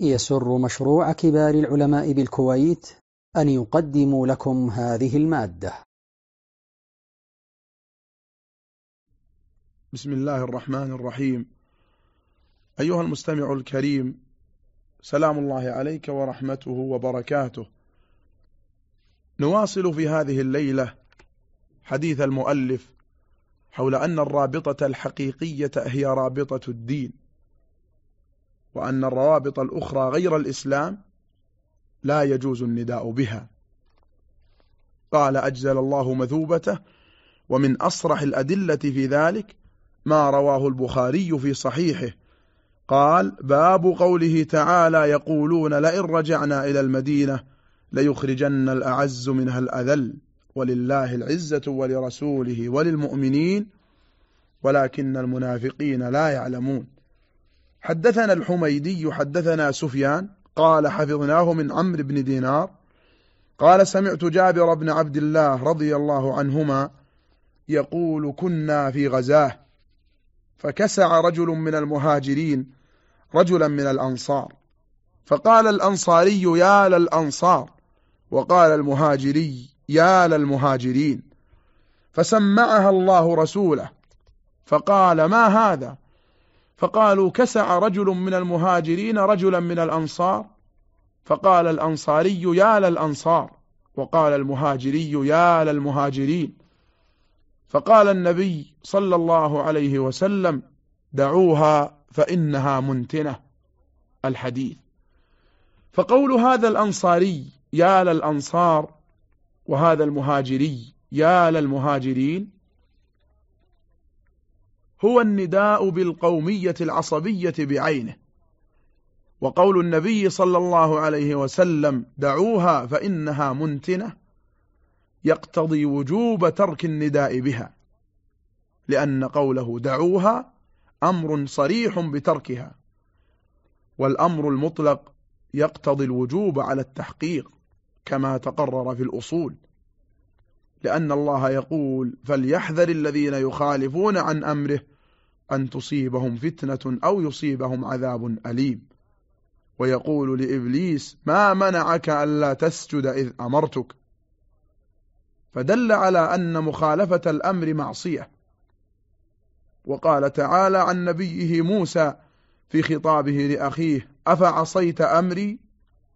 يسر مشروع كبار العلماء بالكويت أن يقدم لكم هذه المادة. بسم الله الرحمن الرحيم. أيها المستمع الكريم سلام الله عليك ورحمته وبركاته. نواصل في هذه الليلة حديث المؤلف حول أن الرابطة الحقيقية هي رابطة الدين. وأن الروابط الأخرى غير الإسلام لا يجوز النداء بها. قال أجزل الله مثوبته ومن أصرح الأدلة في ذلك ما رواه البخاري في صحيحه. قال باب قوله تعالى يقولون لئن رجعنا إلى المدينة ليخرجن الأعز منها الأذل ولله العزة ولرسوله وللمؤمنين ولكن المنافقين لا يعلمون. حدثنا الحميدي حدثنا سفيان قال حفظناه من عمرو بن دينار قال سمعت جابر بن عبد الله رضي الله عنهما يقول كنا في غزاة فكسع رجل من المهاجرين رجلا من الأنصار فقال الأنصاري يا للأنصار وقال المهاجري يا للمهاجرين فسمعها الله رسوله فقال ما هذا؟ فقالوا كسع رجل من المهاجرين رجلا من الأنصار. فقال الأنصاري يا للأنصار وقال المهاجري يا للمهاجرين. فقال النبي صلى الله عليه وسلم دعوها فإنها منتنة الحديث. فقول هذا الأنصاري يا للأنصار وهذا المهاجري يا للمهاجرين هو النداء بالقومية العصبية بعينه. وقول النبي صلى الله عليه وسلم دعوها فإنها منتنة يقتضي وجوب ترك النداء بها لأن قوله دعوها أمر صريح بتركها والأمر المطلق يقتضي الوجوب على التحقيق كما تقرر في الأصول. لأن الله يقول فليحذر الذين يخالفون عن أمره أن تصيبهم فتنة أو يصيبهم عذاب أليم. ويقول لإبليس ما منعك ألا تسجد إذ أمرتك؟ فدل على أن مخالفة الأمر معصية. وقال تعالى عن نبيه موسى في خطابه لأخيه أفعصيت أمري؟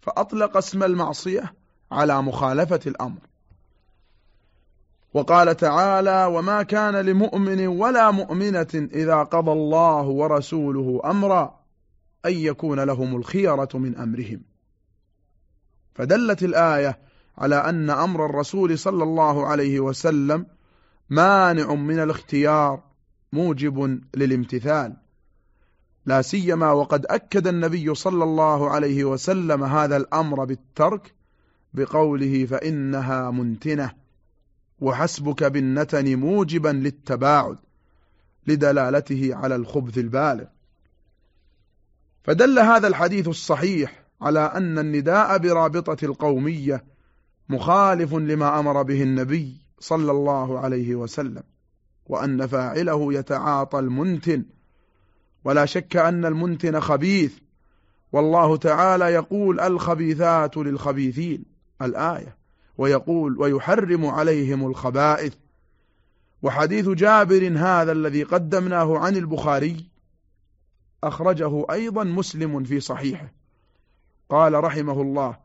فأطلق اسم المعصية على مخالفة الأمر. وقال تعالى وما كان لمؤمن ولا مؤمنة إذا قضى الله ورسوله أمرا أن يكون لهم الخيرة من أمرهم. فدلت الآية على أن أمر الرسول صلى الله عليه وسلم مانع من الاختيار موجب للامتثال. لا سيما وقد أكد النبي صلى الله عليه وسلم هذا الأمر بالترك بقوله فإنها منتنة. وحسبك بالنتن موجبا للتباعد لدلالته على الخبث البالغ. فدل هذا الحديث الصحيح على أن النداء برابطة القومية مخالف لما أمر به النبي صلى الله عليه وسلم وأن فاعله يتعاطى المنتن. ولا شك أن المنتن خبيث والله تعالى يقول الخبيثات للخبيثين الآية. ويقول ويحرم عليهم الخبائث. وحديث جابر هذا الذي قدمناه عن البخاري أخرجه أيضا مسلم في صحيحه. قال رحمه الله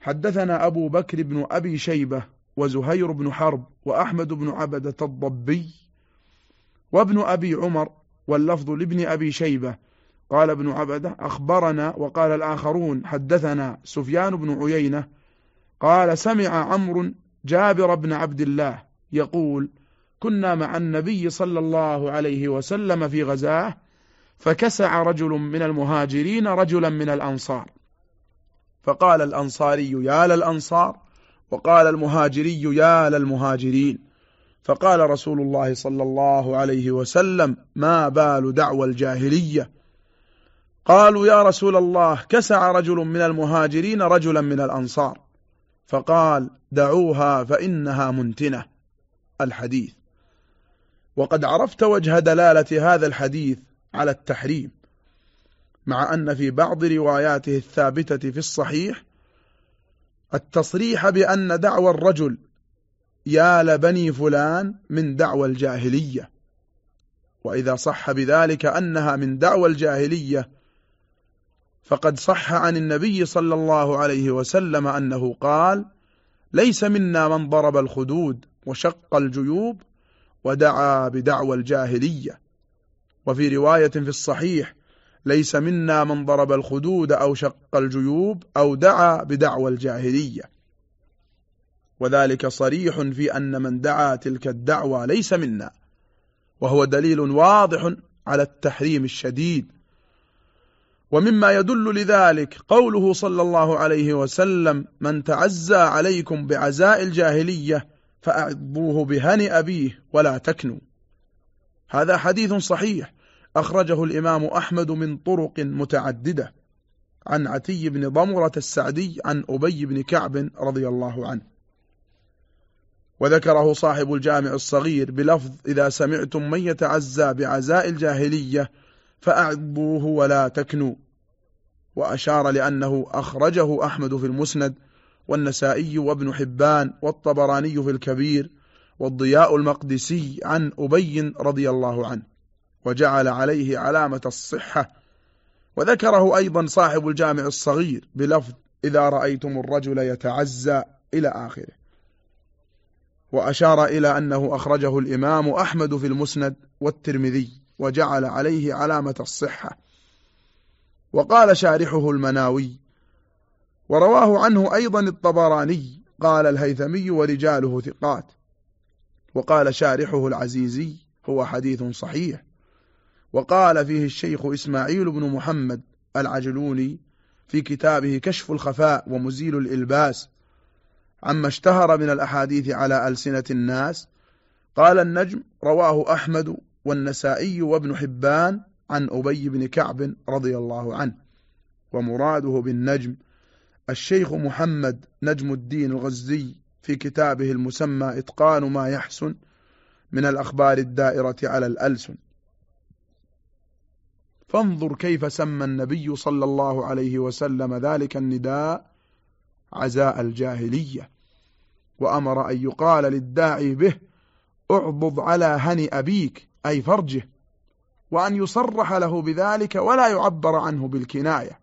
حدثنا أبو بكر بن أبي شيبة وزهير بن حرب وأحمد بن عبدة الضبي وابن أبي عمر واللفظ لابن أبي شيبة. قال ابن عبدة أخبرنا وقال الآخرون حدثنا سفيان بن عيينة قال سمع عمرو جابر بن عبد الله يقول كنا مع النبي صلى الله عليه وسلم في غزاة فكسع رجل من المهاجرين رجلا من الأنصار. فقال الأنصاري يا للأنصار. وقال المهاجري يا للمهاجرين. فقال رسول الله صلى الله عليه وسلم ما بال دعوى الجاهلية؟ قالوا يا رسول الله كسع رجل من المهاجرين رجلا من الأنصار. فقال دعوها فإنها منتنة. الحديث. وقد عرفت وجه دلالة هذا الحديث على التحريم مع أن في بعض رواياته الثابتة في الصحيح التصريح بأن دعوى الرجل يا لبني فلان من دعوى الجاهلية وإذا صح بذلك أنها من دعوى الجاهلية فقد صح عن النبي صلى الله عليه وسلم أنه قال ليس منا من ضرب الخدود وشق الجيوب ودعا بدعوى الجاهلية. وفي رواية في الصحيح ليس منا من ضرب الخدود أو شق الجيوب أو دعا بدعوى الجاهلية. وذلك صريح في أن من دعا تلك الدعوة ليس منا وهو دليل واضح على التحريم الشديد ومما يدل لذلك قوله صلى الله عليه وسلم من تعزى عليكم بعزاء الجاهلية فأعضوه بهنئ أبيه ولا تكنوا. هذا حديث صحيح أخرجه الإمام أحمد من طرق متعددة عن عتي بن ضمرة السعدي عن أبي بن كعب رضي الله عنه. وذكره صاحب الجامع الصغير بلفظ إذا سمعتم من يتعزى بعزاء الجاهلية فأعضوه ولا تكنوا. وأشار لأنه أخرجه أحمد في المسند والنسائي وابن حبان والطبراني في الكبير والضياء المقدسي عن أبي رضي الله عنه وجعل عليه علامة الصحة. وذكره أيضا صاحب الجامع الصغير بلفظ إذا رأيتم الرجل يتعزى إلى آخره. وأشار إلى أنه أخرجه الإمام أحمد في المسند والترمذي وجعل عليه علامة الصحة. وقال شارحه المناوي ورواه عنه أيضا الطبراني قال الهيثمي ورجاله ثقات وقال شارحه العزيزي هو حديث صحيح وقال فيه الشيخ إسماعيل بن محمد العجلوني في كتابه كشف الخفاء ومزيل الإلباس عما اشتهر من الأحاديث على ألسنة الناس قال النجم رواه أحمد والنسائي وابن حبان عن أبي بن كعب رضي الله عنه ومراده بالنجم الشيخ محمد نجم الدين الغزي في كتابه المسمى إتقان ما يحسن من الأخبار الدائرة على الألسن. فانظر كيف سمى النبي صلى الله عليه وسلم ذلك النداء عزاء الجاهلية وأمر أن يقال للداعي به اعضض على هني أبيك أي فرجه. وأن يصرح له بذلك ولا يعبر عنه بالكناية.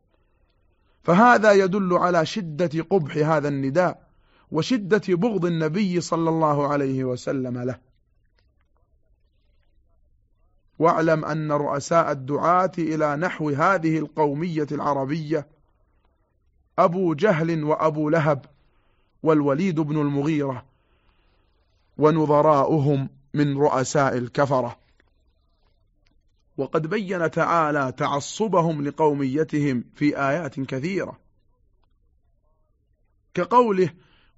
فهذا يدل على شدة قبح هذا النداء وشدة بغض النبي صلى الله عليه وسلم له. واعلم أن رؤساء الدعاة إلى نحو هذه القومية العربية أبو جهل وأبو لهب والوليد بن المغيرة ونظراؤهم من رؤساء الكفرة. وقد بين تعالى تعصبهم لقوميتهم في آيات كثيرة. كقوله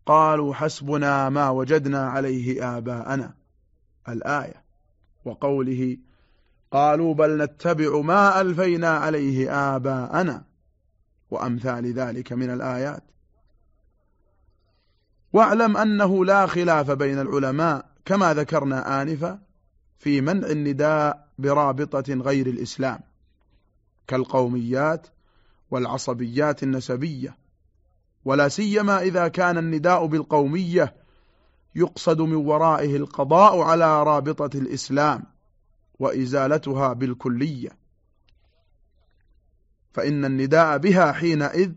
قالوا حسبنا ما وجدنا عليه آباءنا الآية. وقوله قالوا بل نتبع ما ألفينا عليه آباءنا وأمثال ذلك من الآيات. واعلم أنه لا خلاف بين العلماء كما ذكرنا آنفا في منع النداء برابطة غير الإسلام كالقوميات والعصبيات النسبية. ولا سيما إذا كان النداء بالقومية يقصد من ورائه القضاء على رابطة الإسلام وإزالتها بالكلية. فإن النداء بها حينئذ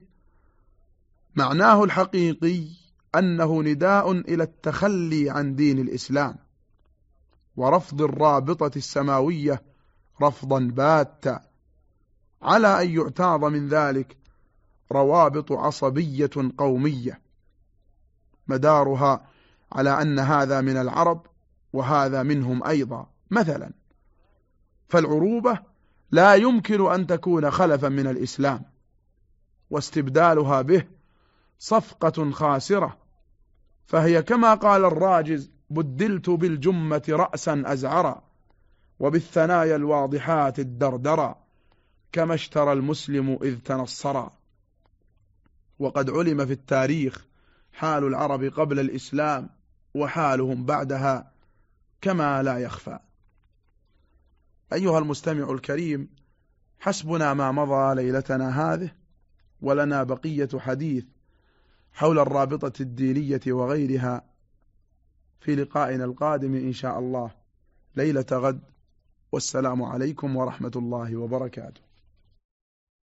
معناه الحقيقي أنه نداء إلى التخلي عن دين الإسلام. ورفض الرابطة السماوية رفضا باتا. على أن يعتاض من ذلك روابط عصبية قومية. مدارها على أن هذا من العرب وهذا منهم أيضا. مثلا فالعروبة لا يمكن أن تكون خلفا من الإسلام واستبدالها به صفقة خاسرة. فهي كما قال الراجز بدلت بالجمة رأسا أزعرا وبالثنايا الواضحات الدردرا كما اشترى المسلم إذ تنصرا. وقد علم في التاريخ حال العرب قبل الإسلام وحالهم بعدها كما لا يخفى. أيها المستمع الكريم حسبنا ما مضى ليلتنا هذه ولنا بقية حديث حول الرابطة الدينية وغيرها في لقائنا القادم إن شاء الله. ليلة غد والسلام عليكم ورحمة الله وبركاته.